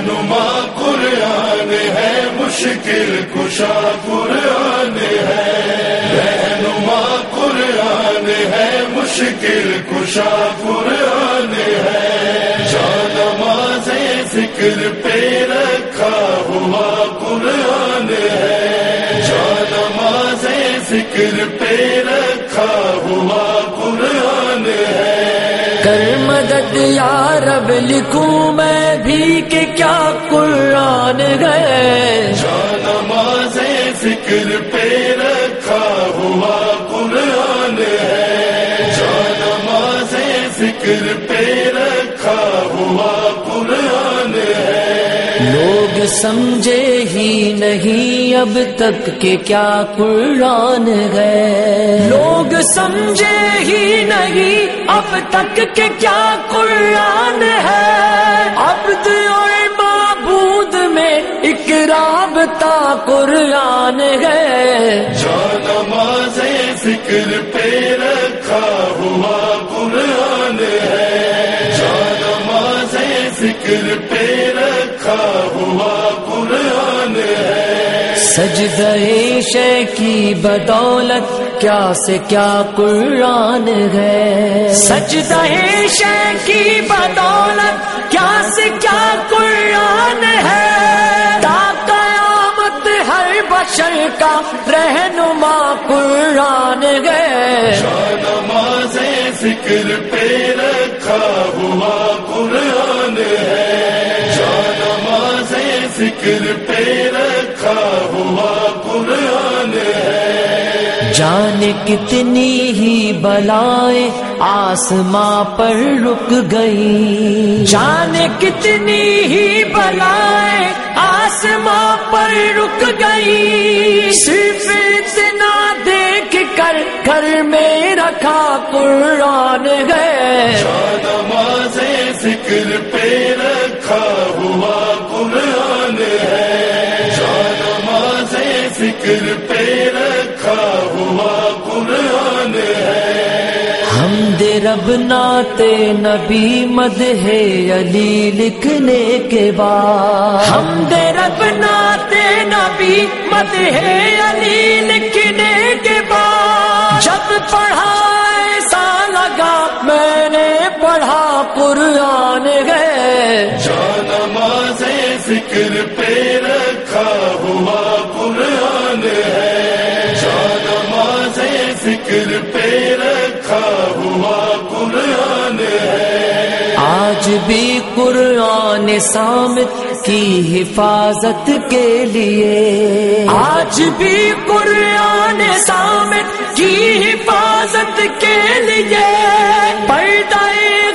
رہنما قرآن ہے، مشکل کشا قرآن ہے۔ رہنما قرآن ہے، مشکل کشا قرآن ہے۔ جانماز فکر پہ رکھا ہوا قرآن ہے۔ جانماز فکر پہ رکھا ہوا کر مدد یا رب، لکھوں میں بھی کہ کیا قرآن گئے نماز فکر پہ رکھا ہوا قرآن ہے۔ نماز فکر سمجھے ہی نہیں اب تک کہ کیا قرآن ہے۔ لوگ سمجھے ہی نہیں اب تک کہ کیا قرآن ہے۔ عبد اور معبود میں ایک رابطہ قرآن ہے۔ جانماز فکر پہ رکھا ہوا قرآن ہے۔ جانماز فکر پہ رکھا ہوا قرآن ہے۔ سجدہ شے کی بدولت کیا سے کیا قرآن ہے؟ سجدہ شے کی بدولت کیا سے کیا قرآن ہے؟ تا قیامت ہر بشر کا رہنما قرآن ہے۔ جانماز فکر پہ رکھا ہوا قرآن فکر پہ رکھا ہوا قرآن ہے۔ جانے کتنی ہی بلائیں آسماں پر رک گئی جانے کتنی ہی بلائیں آسماں پر رک گئی صرف اتنا دیکھ کر گھر میں رکھا قرآن گئے جانماز فکر پہ رکھا فکر پہ رکھا ہوا قرآن ہے۔ ہم دے رب نات نبی مد ہے علی لکھنے کے بعد۔ ہم دے رب نات نبی مد ہے علی لکھنے کے بعد۔ جب پڑھا ایسا لگا میں نے پڑھا قرآن گئے جانماز فکر پہ رکھا ہوا فکر پہ رکھا ہوا قرآن ہے۔ آج بھی قرآن سامت کی حفاظت کے لیے۔ آج بھی قرآن سامت کی حفاظت کے لیے۔ پردہ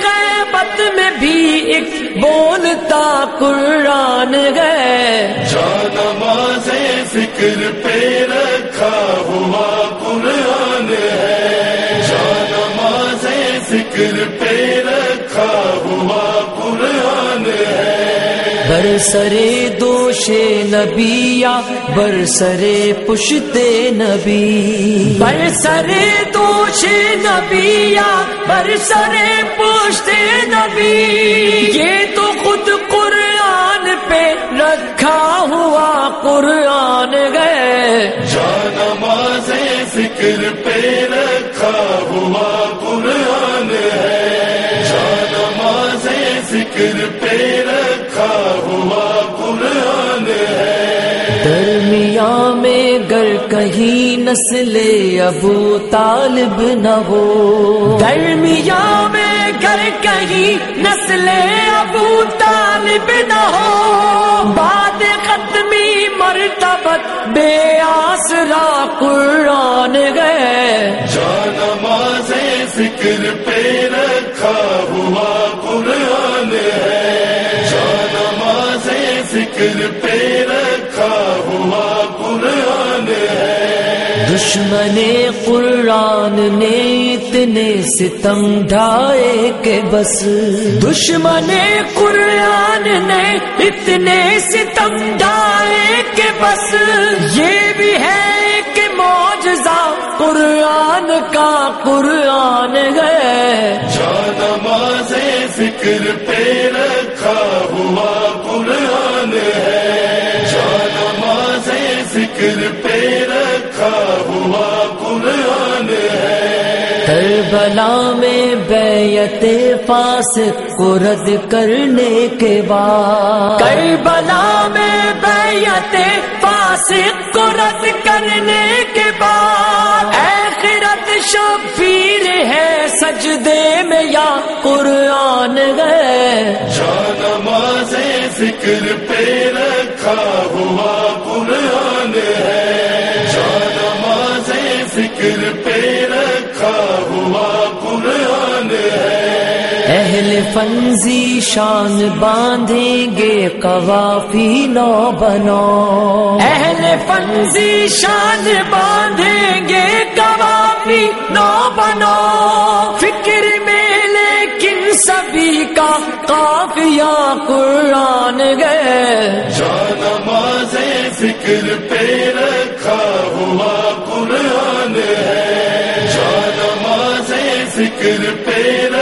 غیبت میں بھی ایک بولتا قرآن ہے۔ جانماز فکر پہ رکھا ہوا قرآن پہ رکھا ہوا قرآن ہے برسرے دوش نبیا برسرے پشتے نبی برسرے دوش نبیا برسرے پشتے نبی۔ یہ تو خود قرآن پہ رکھا ہوا قرآن گئے جانماز فکر پہ رکھا ہوا کہیں نسل ابو طالب نہ ہو۔ درمیان میں گر کہیں نسل ابو طالب نہ ہو۔ بعد ختمی مرتبت بے آسرا قرآن گئے۔ جانماز فکر پہ رکھا ہوا قرآن ہے۔ جانماز فکر پہ دشمن قرآن نے اتنے ستم ڈھائے کہ بس دشمن قرآن نے اتنے ستم ڈھائے کہ بس یہ بھی ہے کہ معجزہ قرآن کا قرآن ہے۔ نماز فکر پہ رکھا ہوا قرآن ہے۔ جو نماز فکر پہ کربلا میں بیعت فاسق کو رد کرنے کے بعد کربلا میں بیعت فاسق کو رد کرنے کے بعد اخرت شبیر ہے سجدے میں یا قرآن گئے جان نماز فکر پہ رکھا ہوا قرآن اہل فنزی شان باندھیں گے قوافی نو بنو اہل فنزی شان باندھیں گے قوافی نو بنو فکر میں لیکن سبھی کا قافیہ قرآن گئے نماز فکر پہ رکھا ہوا قرآن ہے۔ جان نماز فکر پہ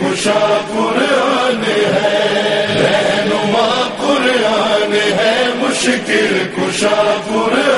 کشا قرآن ہے رہنما قرآن ہے مشکل کشا قرآن